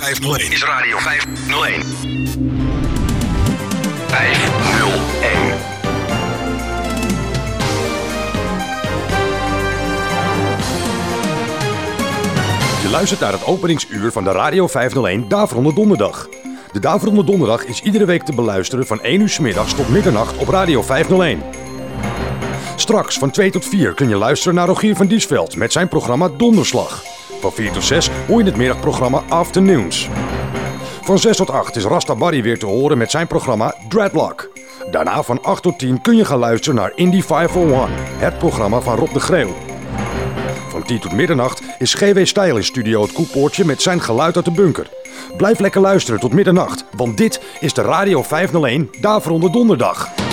501. Is Radio 501. 501. Je luistert naar het openingsuur van de Radio 501 Daverende Donderdag. De Daverende Donderdag is iedere week te beluisteren van 1 uur s middags tot middernacht op Radio 501. Straks van 2 tot 4 kun je luisteren naar Rogier van Diesveld met zijn programma Donderslag. Van 4 tot 6 hoor je het middagprogramma Afternoons. Van 6 tot 8 is Rasta Barry weer te horen met zijn programma Dreadlock. Daarna van 8 tot 10 kun je gaan luisteren naar Indie 501, het programma van Rob de Greeuw. Van 10 tot middernacht is GW Stijl in studio het Koepoortje met zijn geluid uit de bunker. Blijf lekker luisteren tot middernacht, want dit is de Radio 501 Daverende Donderdag.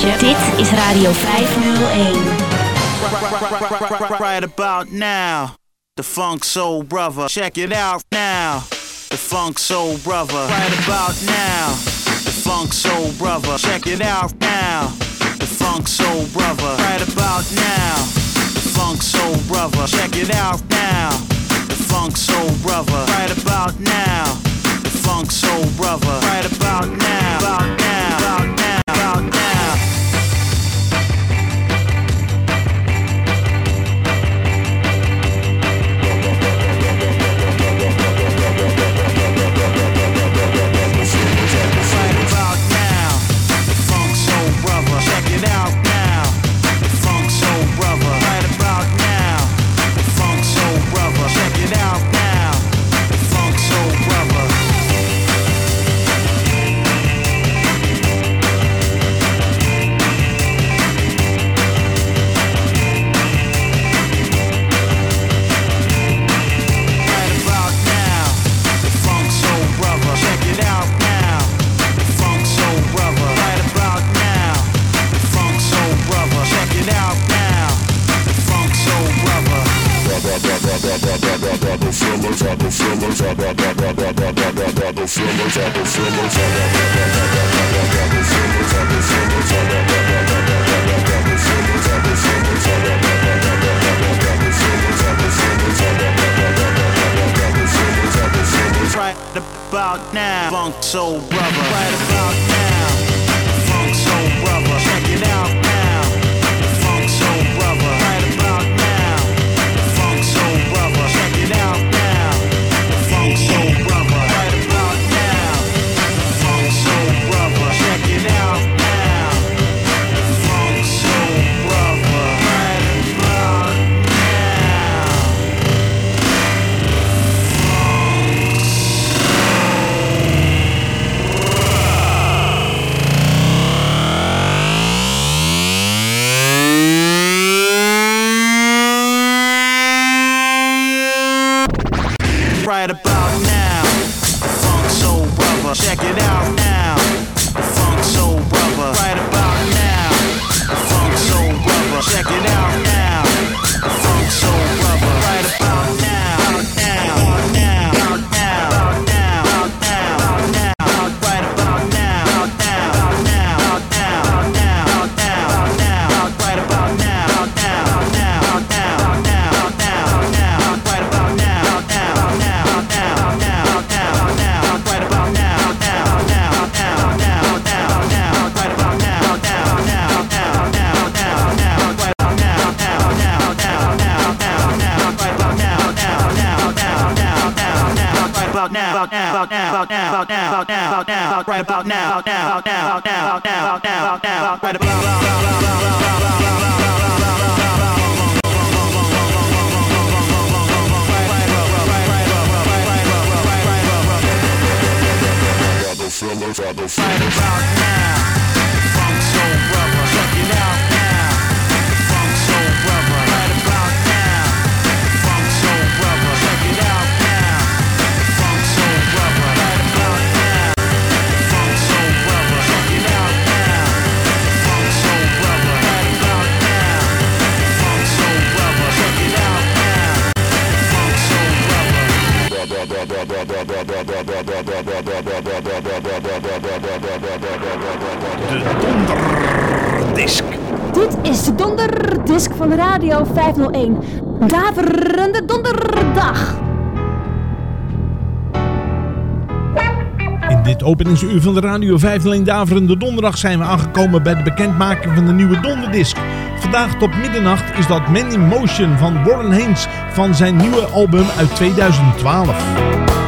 Dit is Radio 501. Right about now, the Funk Soul Brother. Check it out now. The Funk Soul Brother. Right about now, the Funk Soul Brother. Check it out now. The Funk Soul Brother. Right about now, the Funk Soul Brother. Check it out now. The Funk Soul Brother. Right about now, dit openingsuur van de Radio 501 Daverende Donderdag zijn we aangekomen bij de bekendmaking van de nieuwe donderdisc. Vandaag tot middernacht is dat Man in Motion van Warren Haynes van zijn nieuwe album uit 2012.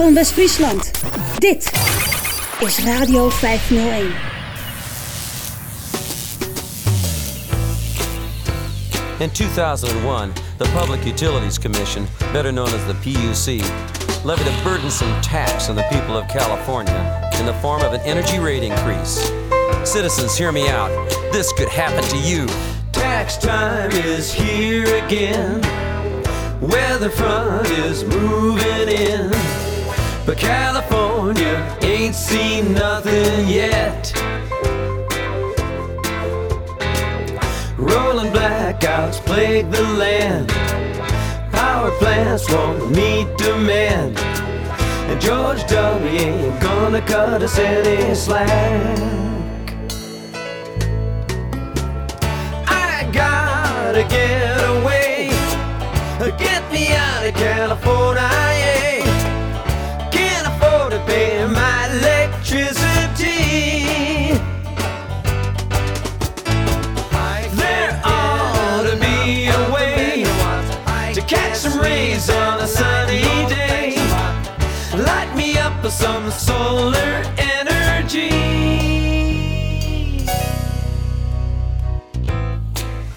Van West-Friesland. Dit is Radio 501. In 2001, the Public Utilities Commission, better known as the PUC, levied a burdensome tax on the people of California in the form of an energy rate increase. Citizens, hear me out. This could happen to you. Tax time is here again. Weather front is moving in. But California ain't seen nothing yet. Rolling blackouts plague the land. Power plants won't meet demand. And George W. ain't gonna cut us any slack. Some solar energy.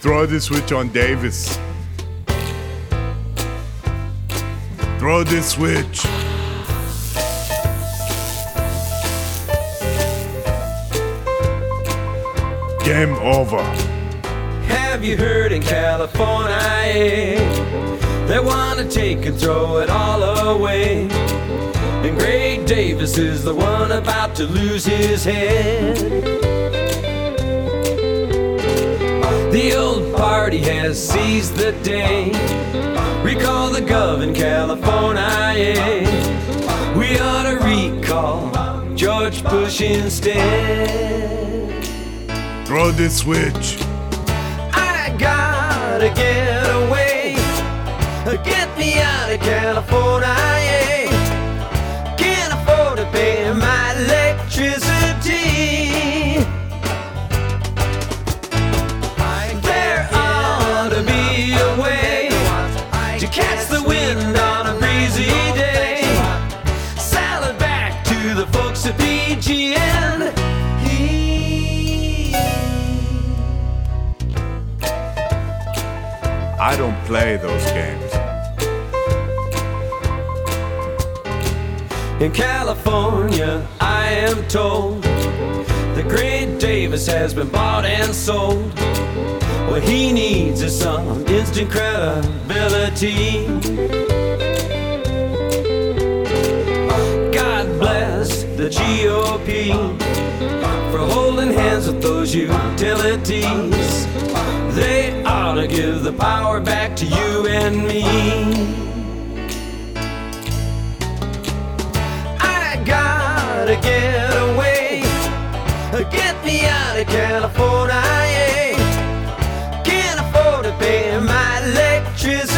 Throw the switch on Davis. Throw the switch. Game over. Have you heard in California? They wanna take and throw it all away. And Gray Davis is the one about to lose his head. The old party has seized the day. Recall the gov in California. We ought to recall George Bush instead. Throw the switch. I gotta get away. Get me out of California. I don't play those games. In California, I am told that Gray Davis has been bought and sold. What he needs is some instant credibility. God bless the GOP for holding hands with those utilities. They ought to give the power back to you and me. I gotta get away. Get me out of California. Can't afford to pay my electricity.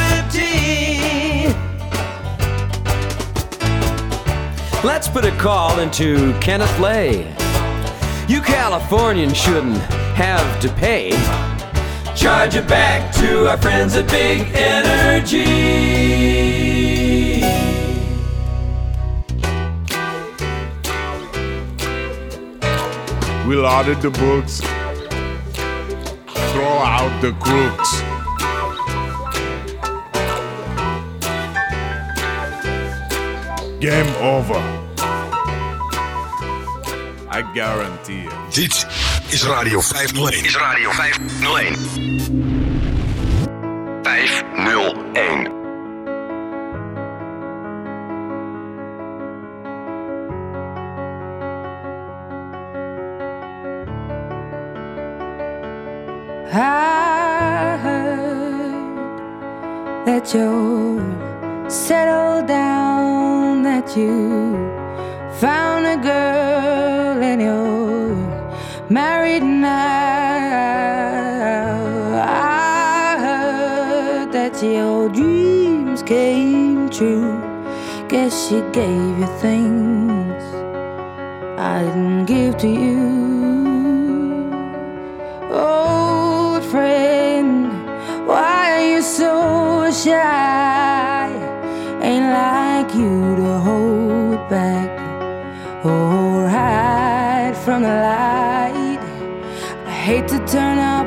Let's put a call into Kenneth Lay. You Californians shouldn't have to pay. Charge it back to our friends at Big Energy. We'll audit the books. Throw out the crooks. Game over. I guarantee it. Dit is Radio 501. Is Radio 501. 501. I heard that you're settled down, that you Guess she gave you things I didn't give to you.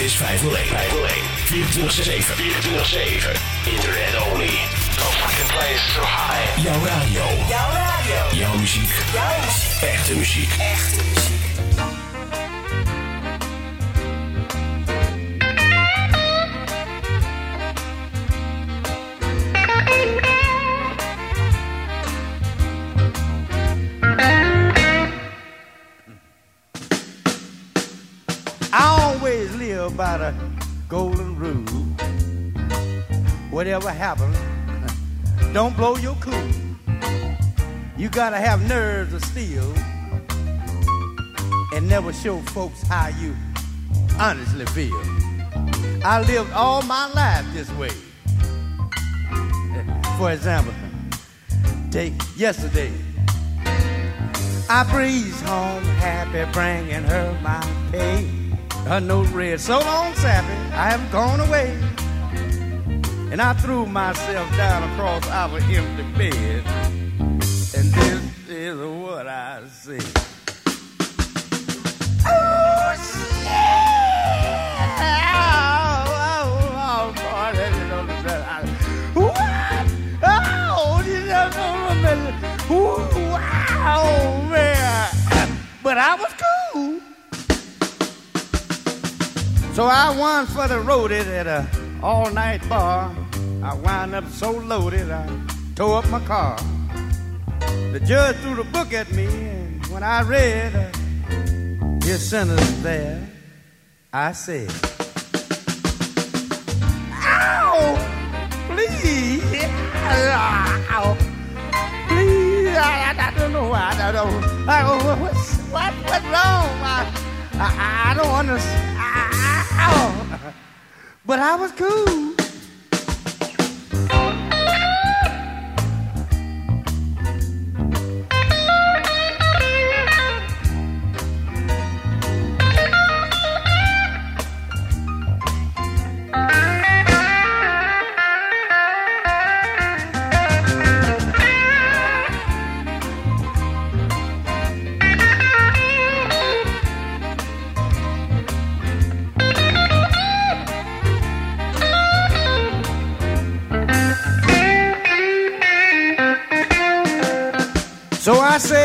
is 501. 501. 24-7. 24-7. Internet only. No fucking place so high. Jouw radio. Jouw radio. Jouw muziek. Jouw muziek. Echte muziek. Echte muziek. By the golden rule. Whatever happens, don't blow your cool. You gotta have nerves of steel and never show folks how you honestly feel. I lived all my life this way. For example, take yesterday. I breezed home happy, bringing her my pay. Her note read, So long, Sappy, I have gone away. And I threw myself down across our empty bed. And this is what I see. Oh! Oh, oh, oh? Oh, wow, man. But I was cool. So I won for the roadie at a all-night bar. I wound up so loaded I tore up my car. The judge threw the book at me, and when I read uh, his sentence there, I said, Ow! Please! Ow! Please! I, I, I don't know why. I don't know. I, what's, what, what's wrong? I, I, I don't understand. But I was cool.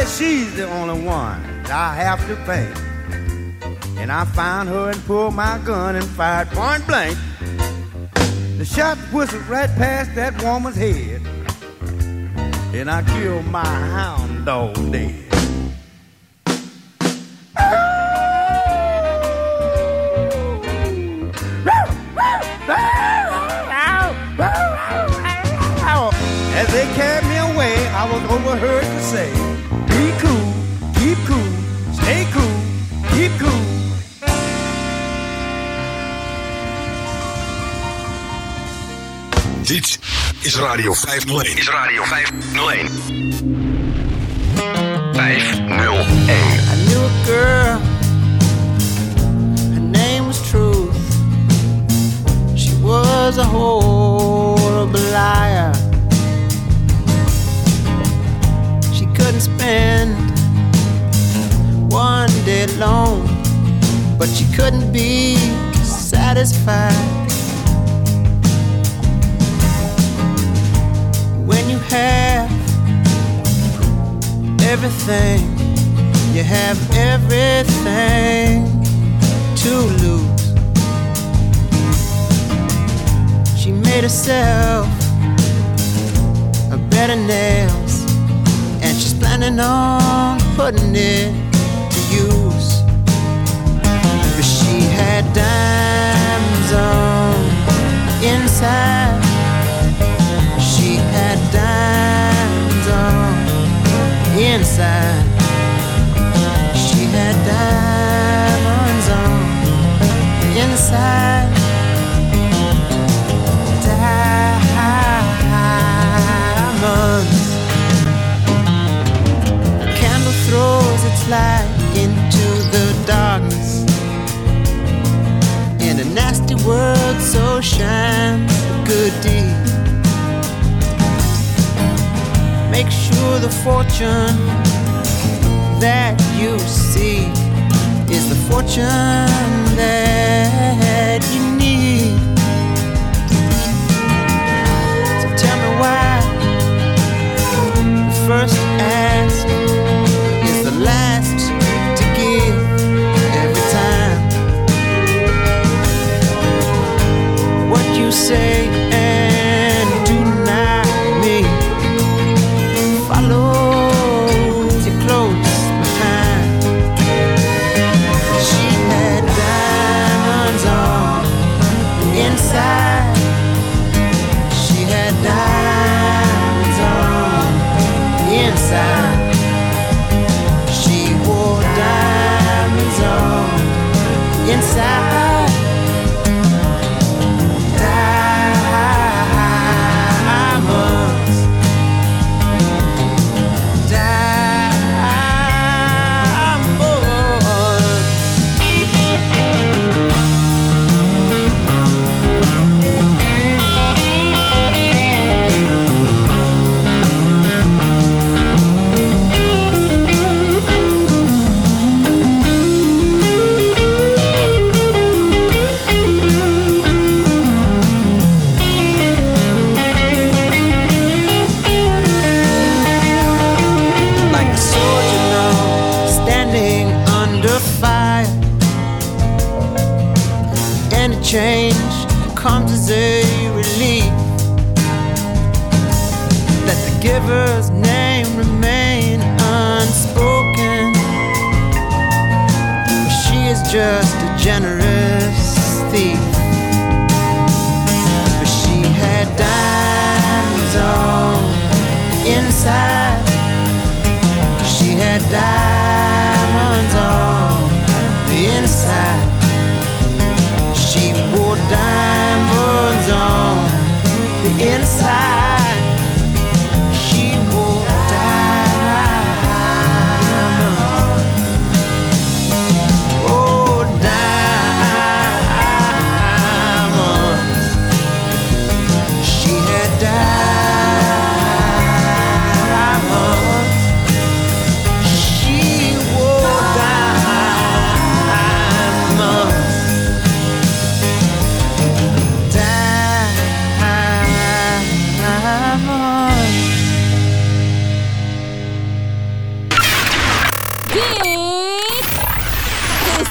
She's the only one I have to thank. And I found her and pulled my gun and fired point blank. The shot whistled right past that woman's head. And I killed my hound dog dead. As they carried me away, I was overheard is Radio 501. Is Radio 501. 501. I knew a girl, her name was Truth. She was a horrible liar. She couldn't spend one day alone, but she couldn't be satisfied. Everything, you have everything to lose. She made herself a bed of nails, and she's planning on putting it to use. But she had diamonds on inside. Inside. She had diamonds on inside. Diamonds. A candle throws its light into the darkness. In a nasty world, so shines a good deed. Make sure the fortune that you seek is the fortune that you need. So tell me why the first ask is the last to give every time. What you say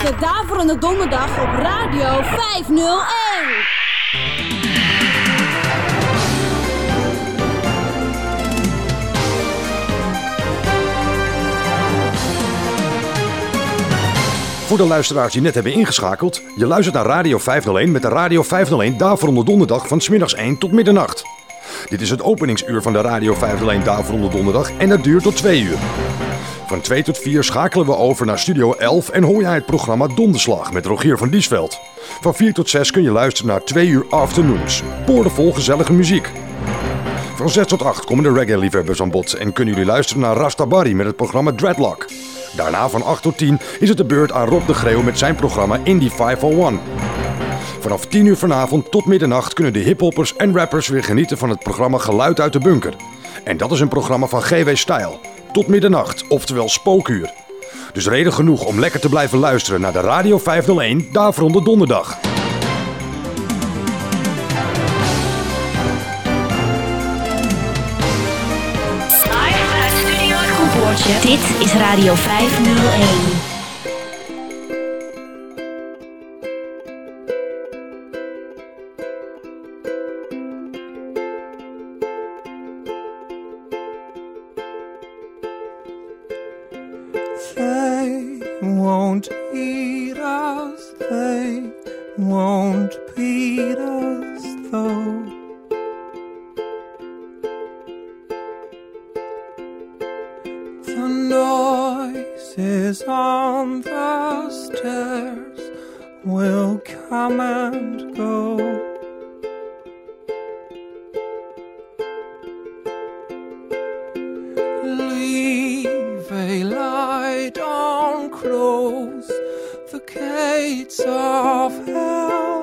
de Daverende Donderdag op Radio 501. Voor de luisteraars die net hebben ingeschakeld, je luistert naar Radio 501 met de Radio 501 Daverende Donderdag van smiddags 1 tot middernacht. Dit is het openingsuur van de Radio 501 Daverende Donderdag en dat duurt tot 2 uur. Van 2 tot 4 schakelen we over naar Studio 11 en hoor jij het programma Donderslag met Rogier van Diesveld. Van 4 tot 6 kun je luisteren naar 2 uur afternoons. Boordevol gezellige muziek. Van 6 tot 8 komen de reggae-liefhebbers aan bod en kunnen jullie luisteren naar Rastabari met het programma Dreadlock. Daarna van 8 tot 10 is het de beurt aan Rob de Greeuw met zijn programma Indie 501. Vanaf 10 uur vanavond tot middernacht kunnen de hiphoppers en rappers weer genieten van het programma Geluid uit de Bunker. En dat is een programma van GW Stijl. Tot middernacht, oftewel spookuur. Dus reden genoeg om lekker te blijven luisteren naar de Radio 501 Daverende Donderdag. Dit is Radio 501. Come and go. Leave a light on, close the gates of hell.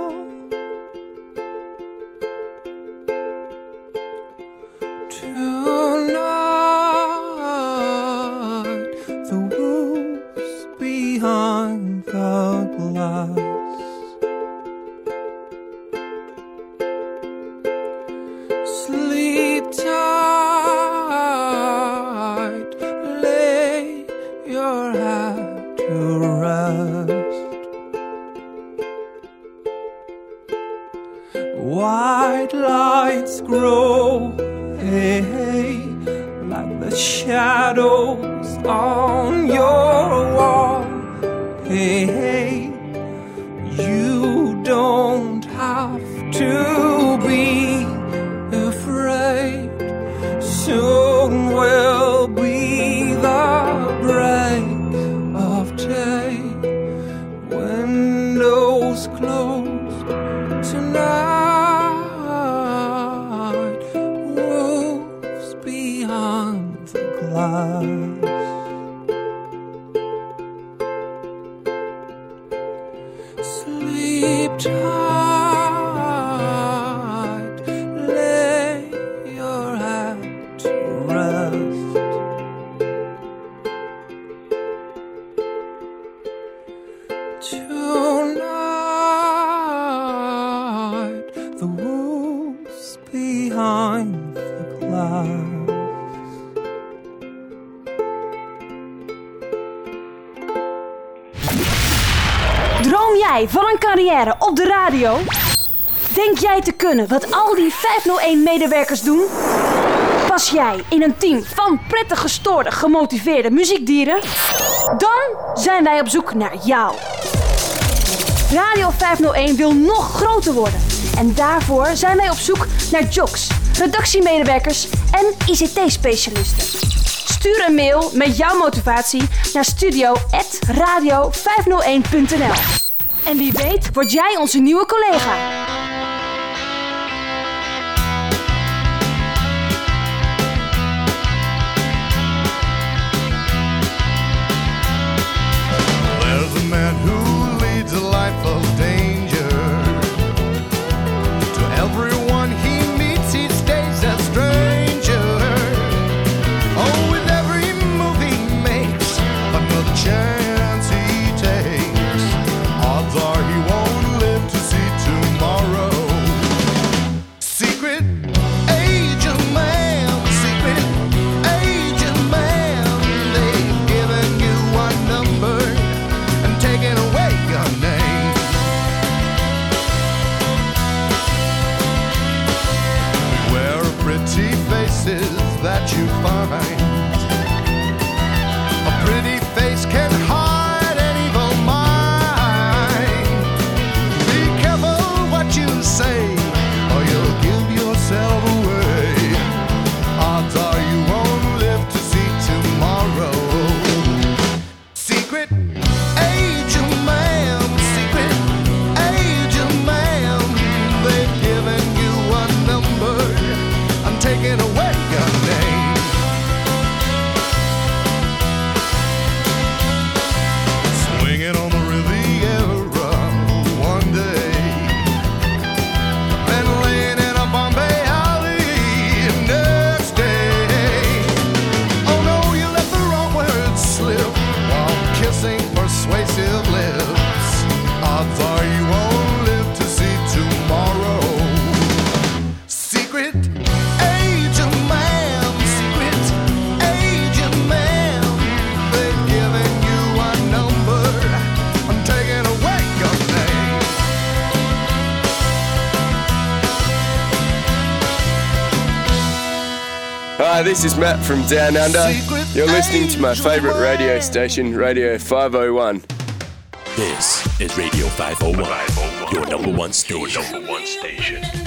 Droom jij van een carrière op de radio? Denk jij te kunnen wat al die 501-medewerkers doen? Pas jij in een team van prettig gestoorde, gemotiveerde muziekdieren? Dan zijn wij op zoek naar jou. Radio 501 wil nog groter worden. En daarvoor zijn wij op zoek naar jocks, redactiemedewerkers en ICT-specialisten. Stuur een mail met jouw motivatie naar studio.radio501.nl. En wie weet word jij onze nieuwe collega. where you this is Matt from Down Under. You're listening to my favourite radio station, Radio 501. This is Radio 501, your number one station. Your number one station.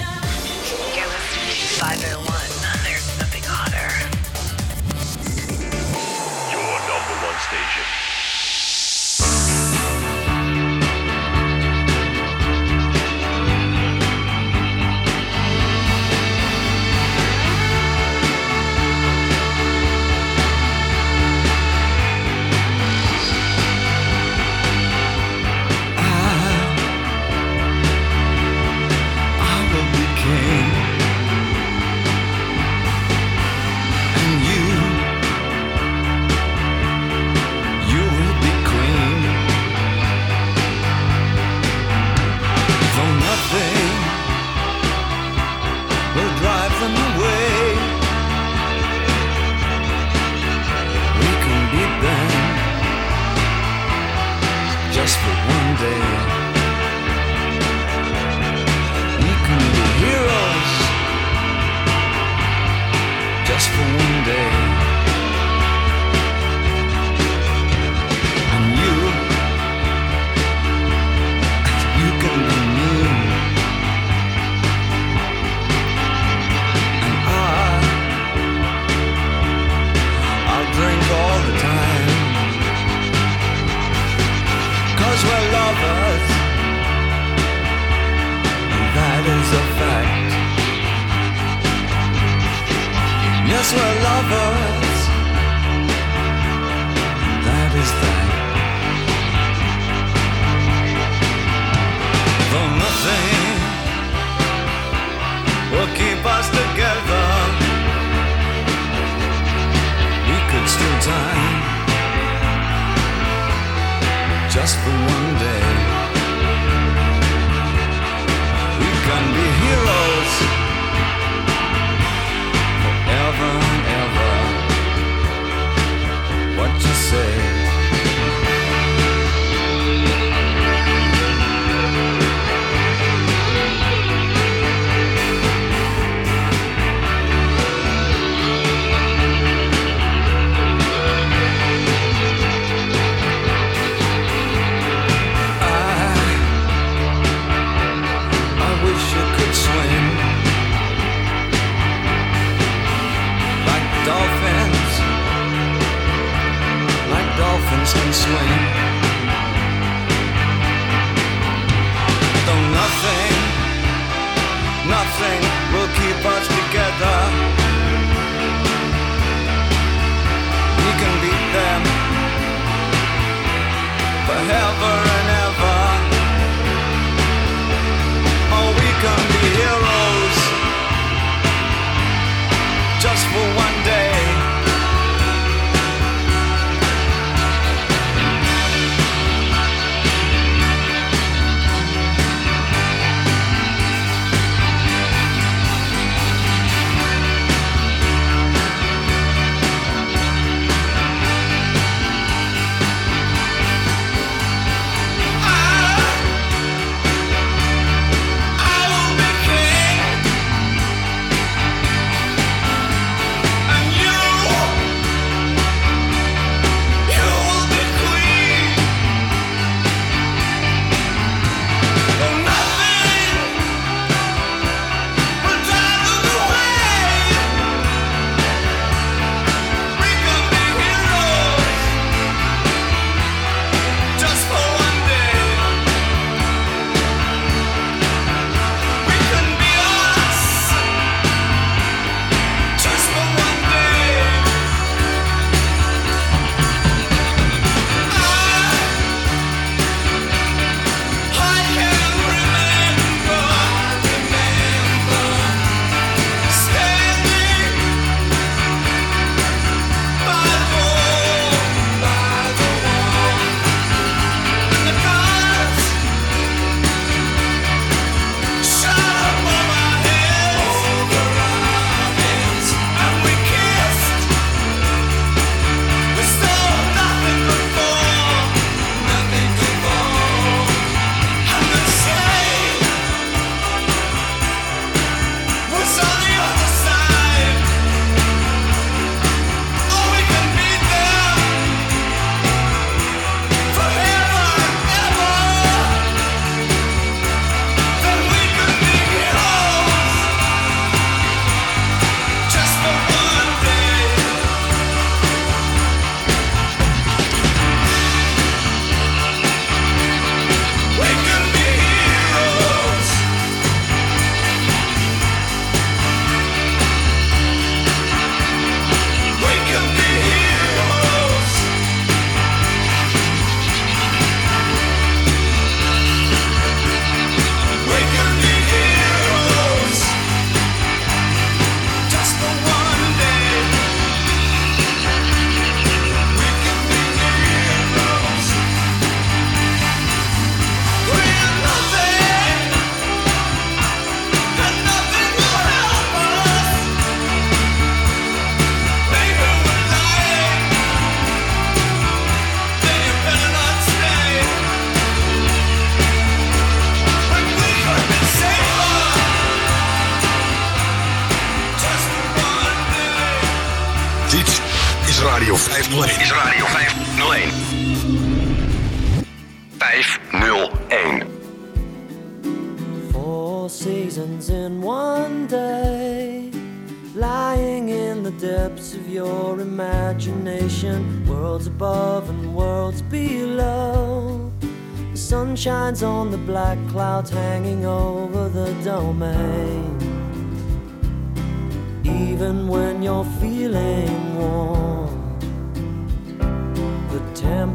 forever.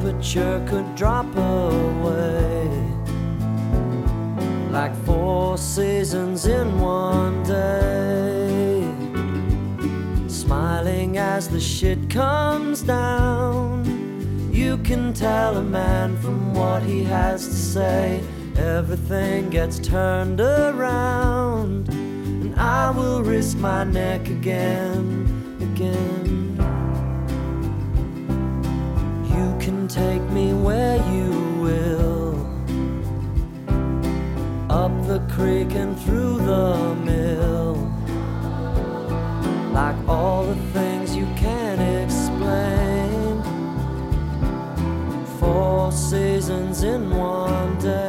Temperature could drop away like four seasons in one day. Smiling as the shit comes down, you can tell a man from what he has to say. Everything gets turned around, and I will risk my neck again, take me where you will up the creek and through the mill. Like all the things you can't explain. Four seasons in one day.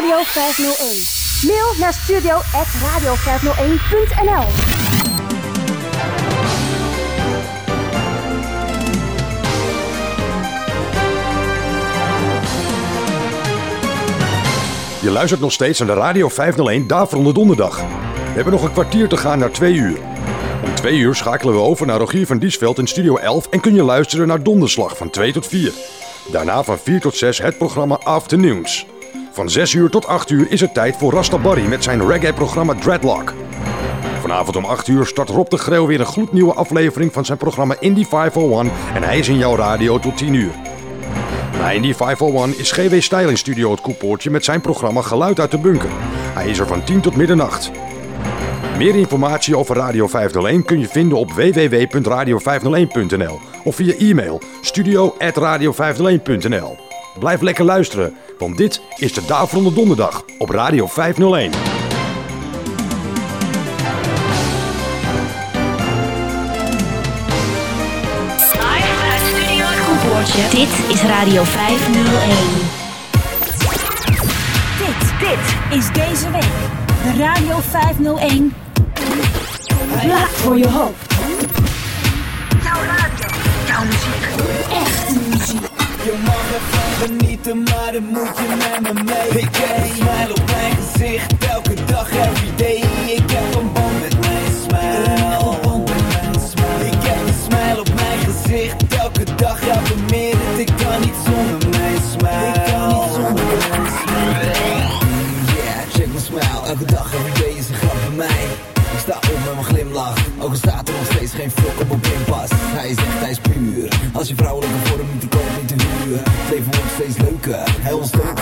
Radio 501. Mail naar studio.radio501.nl Je luistert nog steeds naar de Radio 501 Daverende Donderdag. We hebben nog een kwartier te gaan naar 2 uur. Om 2 uur schakelen we over naar Rogier van Diesveld in Studio 11 en kun je luisteren naar Donderslag van 2 tot 4. Daarna van 4 tot 6 het programma Afternoons. Van 6 uur tot 8 uur is het tijd voor Rasta Barry met zijn reggae-programma Dreadlock. Vanavond om 8 uur start Rob de Greeuw weer een gloednieuwe aflevering van zijn programma Indie 501 en hij is in jouw radio tot 10 uur. Na Indie 501 is GW Stijl in Studio het Koepoortje met zijn programma Geluid uit de Bunker. Hij is er van 10 tot middernacht. Meer informatie over Radio 501 kun je vinden op www.radio501.nl of via e-mail studio.radio501.nl. Blijf lekker luisteren, want dit is de Daverende Donderdag op Radio 501. Live vanuit Studio Het Koepoortje. Dit is Radio 501. Dit, dit is deze week de Radio 501 Plaat voor je hoofd. Jouw radio, jouw muziek. Echte muziek. Je mag ervan genieten, maar dan moet je met me mee. Ik een smile op leuker,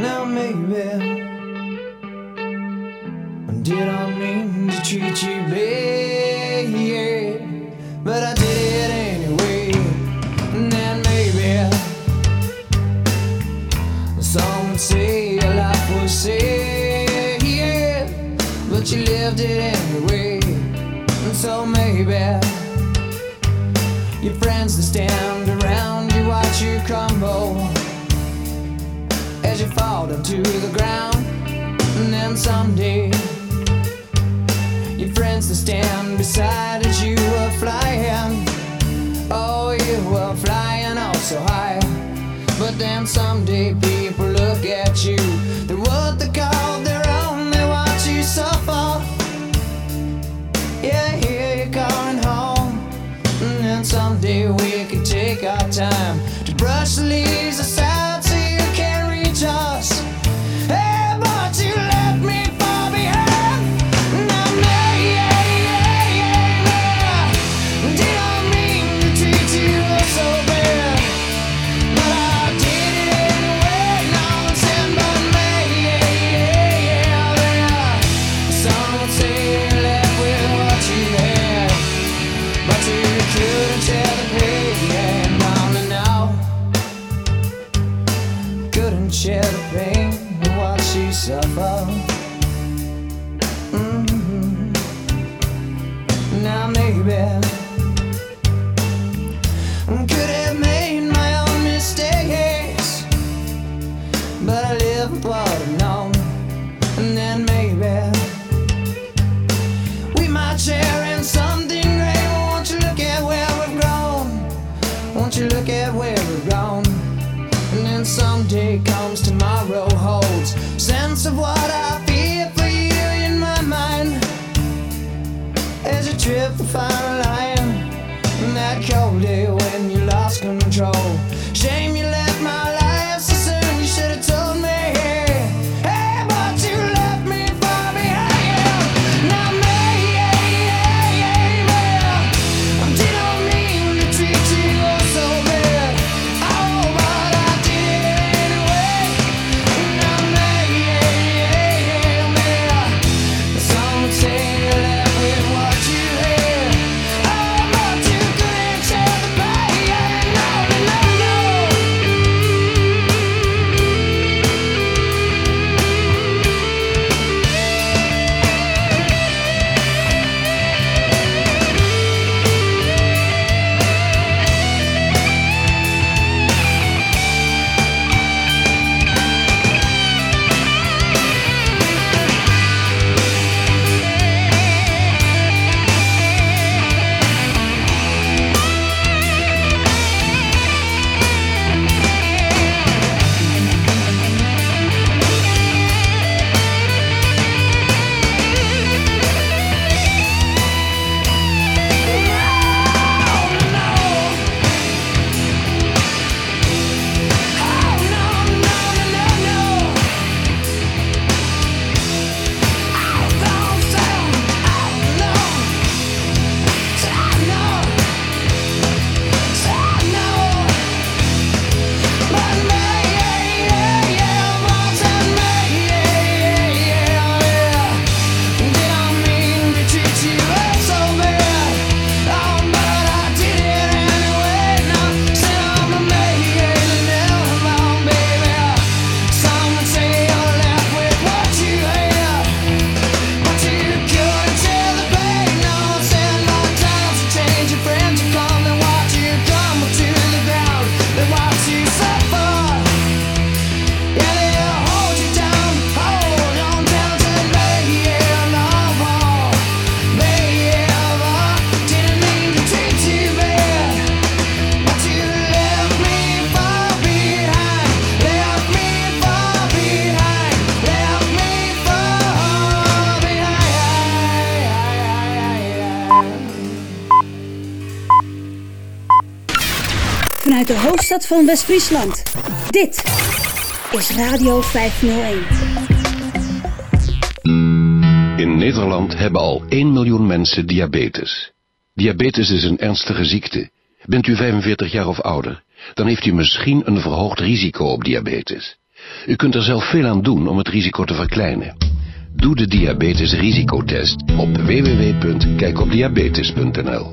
Now maybe did I mean to treat you bad? But I did it anyway. And then maybe some would say your life was sad, but you lived it anyway. And so maybe your friends that stand around you watch you crumble to the ground. And then someday, your friends will stand beside as you are flying. Oh, you are flying oh so high. But then someday, people look at you. They're what they call their own, they watch you suffer. Yeah, here you're going home. And then someday, we can take our time to brush the leaves. savoir West-Friesland. Dit is Radio 501. In Nederland hebben al 1 miljoen mensen diabetes. Diabetes is een ernstige ziekte. Bent u 45 jaar of ouder, dan heeft u misschien een verhoogd risico op diabetes. U kunt er zelf veel aan doen om het risico te verkleinen. Doe de diabetesrisicotest op www.kijkopdiabetes.nl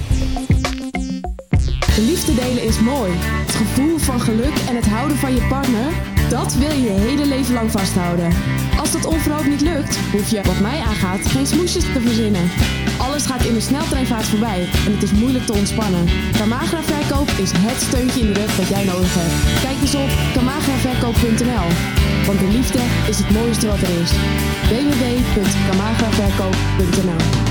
De liefde delen is mooi. Het gevoel van geluk en het houden van je partner, dat wil je je hele leven lang vasthouden. Als dat onverhoopt niet lukt, hoef je, wat mij aangaat, geen smoesjes te verzinnen. Alles gaat in een sneltreinvaart voorbij en het is moeilijk te ontspannen. Camagra Verkoop is het steuntje in de rug dat jij nodig hebt. Kijk eens op camagraverkoop.nl, want de liefde is het mooiste wat er is. www.camagraverkoop.nl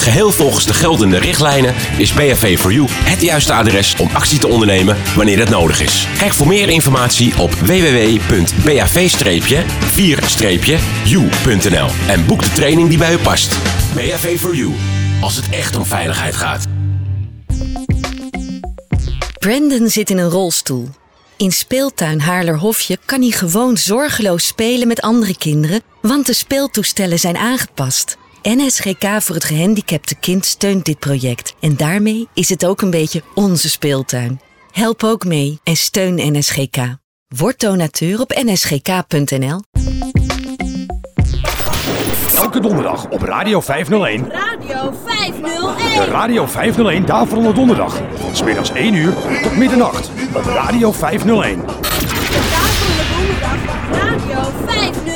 Geheel volgens de geldende richtlijnen is BHV for You het juiste adres om actie te ondernemen wanneer het nodig is. Kijk voor meer informatie op www.bav-4-u.nl en boek de training die bij u past. BHV for You, als het echt om veiligheid gaat. Brandon zit in een rolstoel. In speeltuin Haarlerhofje kan hij gewoon zorgeloos spelen met andere kinderen, want de speeltoestellen zijn aangepast. NSGK voor het gehandicapte kind steunt dit project en daarmee is het ook een beetje onze speeltuin. Help ook mee en steun NSGK. Word donateur op nsgk.nl. Elke donderdag op Radio 501. Radio 501. De Radio 501 Daverende Donderdag. Van 's middags 1 uur tot middernacht op Radio 501. Daverende donderdag. Radio 501.